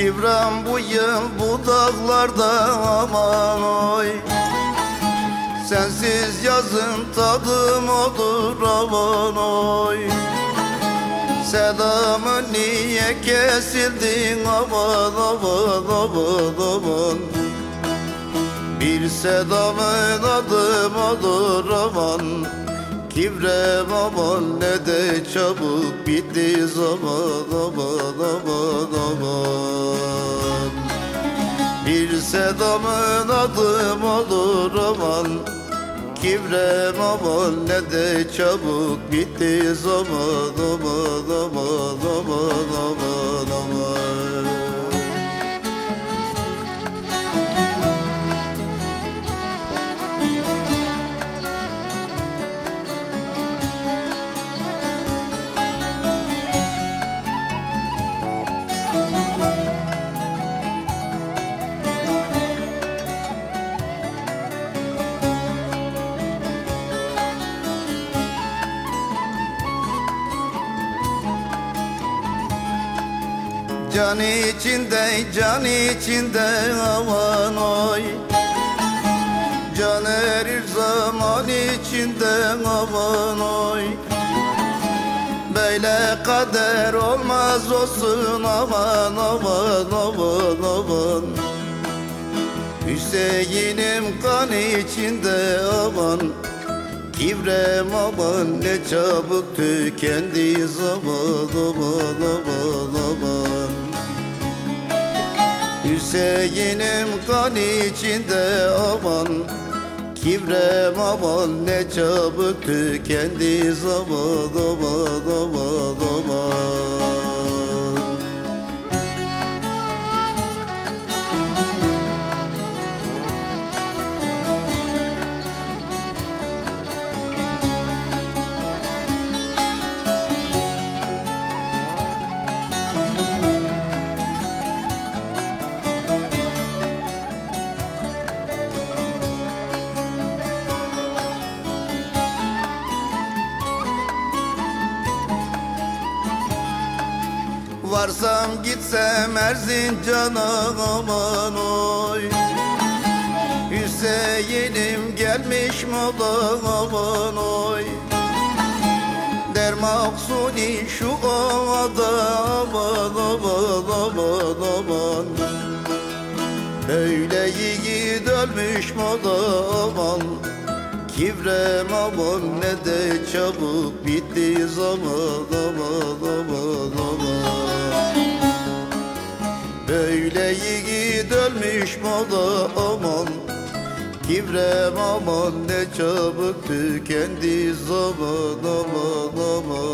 Kibrem bu yıl bu dağlarda aman oy. Sensiz yazın tadım olur aman oy. Sedamı niye kesildin aman aman aman aman. Bir sedamın adım olur aman. Kibrem aman ne de çabuk bitti zaman aman aman aman Bir sedamın adım olur aman. Kibrem aman ne de çabuk bitti zaman aman aman Can içinde, can içinde aman oy. Can erir zaman içinde aman oy. Böyle kader olmaz olsun aman aman aman aman. Hüseyin'im kan içinde aman. Kibrem aman ne çabuk tükendi zaman aman aman aman Hüseyin'im kan içinde aman Kibrem aman ne çabuk tükendi zaman aman aman aman Varsam gitsem Erzincan'a aman oy. Hüseyin'im gelmiş mola aman oy. Der maksuni şu ovada aman aman aman aman. Öyle yiğit ölmüş mola aman. Kibrem aman ne de çabuk bitti zaman aman aman aman mola aman Kibrem aman ne çabuk tükendi zaman aman aman aman